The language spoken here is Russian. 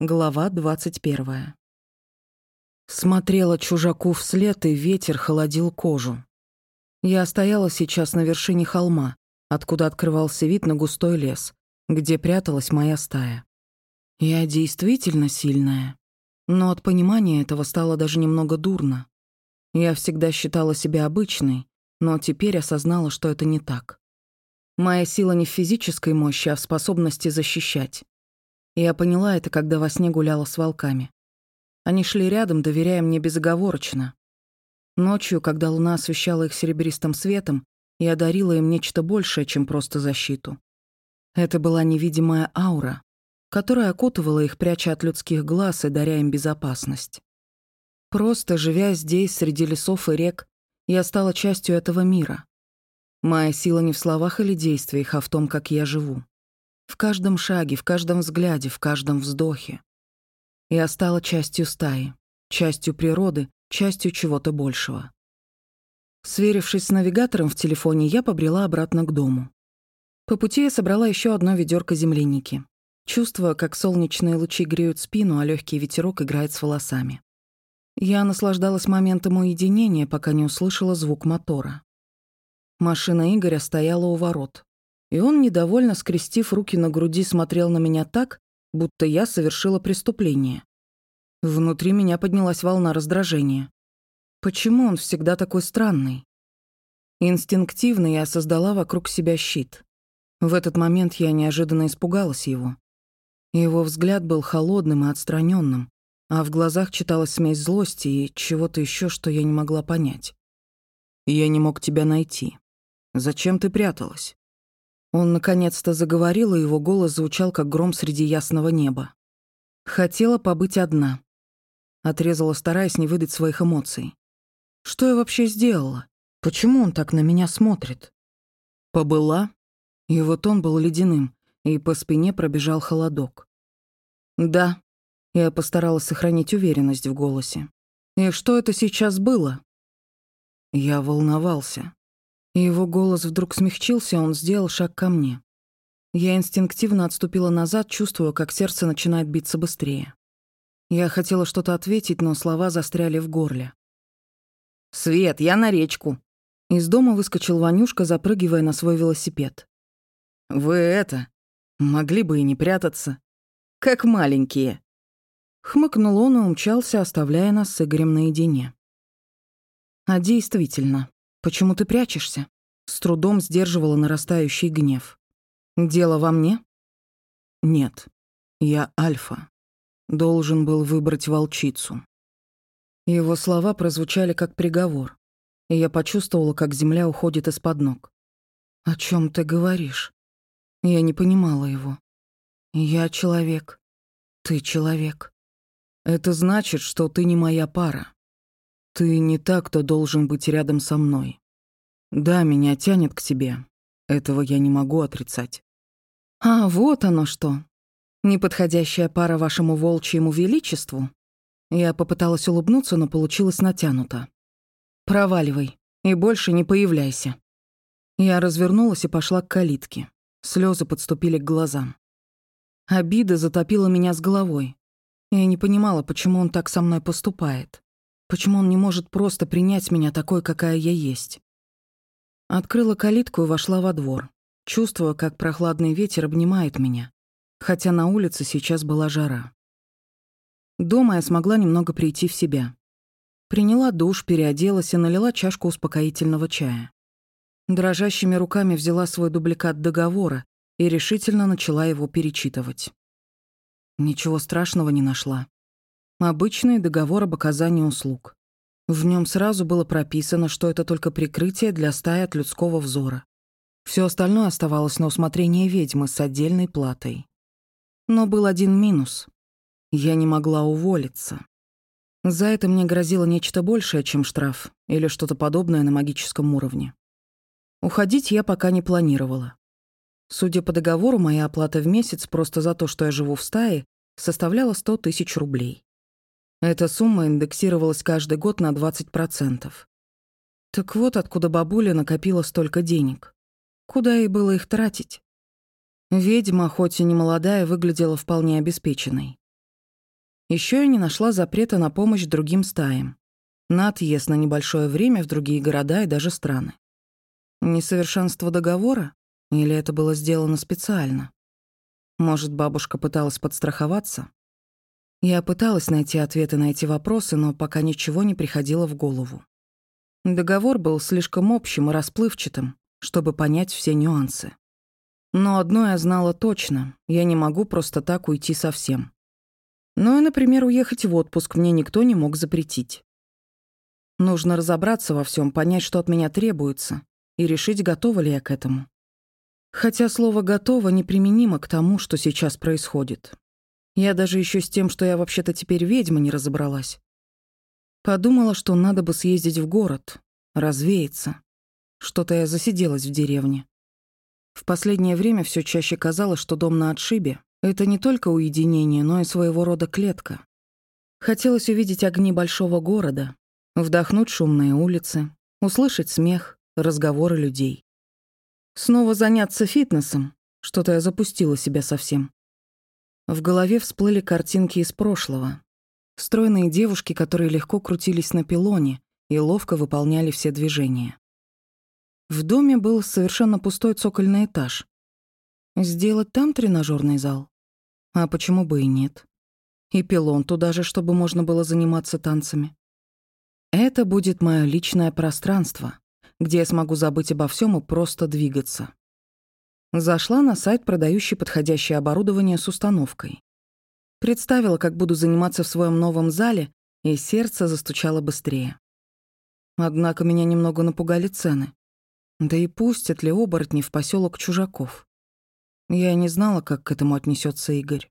Глава 21. Смотрела чужаку вслед, и ветер холодил кожу. Я стояла сейчас на вершине холма, откуда открывался вид на густой лес, где пряталась моя стая. Я действительно сильная, но от понимания этого стало даже немного дурно. Я всегда считала себя обычной, но теперь осознала, что это не так. Моя сила не в физической мощи, а в способности защищать. Я поняла это, когда во сне гуляла с волками. Они шли рядом, доверяя мне безоговорочно. Ночью, когда луна освещала их серебристым светом, я дарила им нечто большее, чем просто защиту. Это была невидимая аура, которая окутывала их, пряча от людских глаз и даря им безопасность. Просто живя здесь, среди лесов и рек, я стала частью этого мира. Моя сила не в словах или действиях, а в том, как я живу. В каждом шаге, в каждом взгляде, в каждом вздохе. Я стала частью стаи, частью природы, частью чего-то большего. Сверившись с навигатором в телефоне, я побрела обратно к дому. По пути я собрала еще одно ведерко земляники, чувствуя, как солнечные лучи греют спину, а легкий ветерок играет с волосами. Я наслаждалась моментом уединения, пока не услышала звук мотора. Машина Игоря стояла у ворот, и он, недовольно скрестив руки на груди, смотрел на меня так, будто я совершила преступление. Внутри меня поднялась волна раздражения. Почему он всегда такой странный? Инстинктивно я создала вокруг себя щит. В этот момент я неожиданно испугалась его. Его взгляд был холодным и отстраненным, а в глазах читалась смесь злости и чего-то еще, что я не могла понять. «Я не мог тебя найти. Зачем ты пряталась?» Он наконец-то заговорил, и его голос звучал, как гром среди ясного неба. «Хотела побыть одна». Отрезала, стараясь не выдать своих эмоций. «Что я вообще сделала? Почему он так на меня смотрит?» «Побыла?» И вот он был ледяным, и по спине пробежал холодок. «Да», — я постаралась сохранить уверенность в голосе. «И что это сейчас было?» Я волновался. Его голос вдруг смягчился, он сделал шаг ко мне. Я инстинктивно отступила назад, чувствуя, как сердце начинает биться быстрее. Я хотела что-то ответить, но слова застряли в горле. «Свет, я на речку!» Из дома выскочил Ванюшка, запрыгивая на свой велосипед. «Вы это... могли бы и не прятаться. Как маленькие!» Хмыкнул он и умчался, оставляя нас с Игорем наедине. А действительно, Почему ты прячешься?» С трудом сдерживала нарастающий гнев. «Дело во мне?» «Нет. Я Альфа. Должен был выбрать волчицу». Его слова прозвучали как приговор, и я почувствовала, как земля уходит из-под ног. «О чем ты говоришь?» Я не понимала его. «Я человек. Ты человек. Это значит, что ты не моя пара. Ты не так, кто должен быть рядом со мной. Да, меня тянет к тебе. Этого я не могу отрицать. А, вот оно что. Неподходящая пара вашему волчьему величеству? Я попыталась улыбнуться, но получилось натянуто. Проваливай и больше не появляйся. Я развернулась и пошла к калитке. Слезы подступили к глазам. Обида затопила меня с головой. Я не понимала, почему он так со мной поступает. Почему он не может просто принять меня такой, какая я есть? Открыла калитку и вошла во двор, чувствуя, как прохладный ветер обнимает меня, хотя на улице сейчас была жара. Дома я смогла немного прийти в себя. Приняла душ, переоделась и налила чашку успокоительного чая. Дрожащими руками взяла свой дубликат договора и решительно начала его перечитывать. Ничего страшного не нашла. Обычный договор об оказании услуг. В нем сразу было прописано, что это только прикрытие для стаи от людского взора. Все остальное оставалось на усмотрение ведьмы с отдельной платой. Но был один минус. Я не могла уволиться. За это мне грозило нечто большее, чем штраф или что-то подобное на магическом уровне. Уходить я пока не планировала. Судя по договору, моя оплата в месяц просто за то, что я живу в стае, составляла 100 тысяч рублей. Эта сумма индексировалась каждый год на 20%. Так вот откуда бабуля накопила столько денег. Куда ей было их тратить? Ведьма, хоть и не молодая, выглядела вполне обеспеченной. Еще я не нашла запрета на помощь другим стаям. На отъезд на небольшое время в другие города и даже страны. Несовершенство договора? Или это было сделано специально? Может, бабушка пыталась подстраховаться? Я пыталась найти ответы на эти вопросы, но пока ничего не приходило в голову. Договор был слишком общим и расплывчатым, чтобы понять все нюансы. Но одно я знала точно — я не могу просто так уйти совсем. Ну и, например, уехать в отпуск мне никто не мог запретить. Нужно разобраться во всем, понять, что от меня требуется, и решить, готова ли я к этому. Хотя слово «готово» неприменимо к тому, что сейчас происходит. Я даже еще с тем, что я вообще-то теперь ведьма, не разобралась. Подумала, что надо бы съездить в город, развеяться. Что-то я засиделась в деревне. В последнее время все чаще казалось, что дом на отшибе — это не только уединение, но и своего рода клетка. Хотелось увидеть огни большого города, вдохнуть шумные улицы, услышать смех, разговоры людей. Снова заняться фитнесом. Что-то я запустила себя совсем. В голове всплыли картинки из прошлого. Стройные девушки, которые легко крутились на пилоне и ловко выполняли все движения. В доме был совершенно пустой цокольный этаж. Сделать там тренажерный зал? А почему бы и нет? И пилон туда же, чтобы можно было заниматься танцами. Это будет мое личное пространство, где я смогу забыть обо всем и просто двигаться. Зашла на сайт, продающий подходящее оборудование с установкой. Представила, как буду заниматься в своем новом зале, и сердце застучало быстрее. Однако меня немного напугали цены. Да и пустят ли оборотни в поселок чужаков? Я не знала, как к этому отнесется Игорь.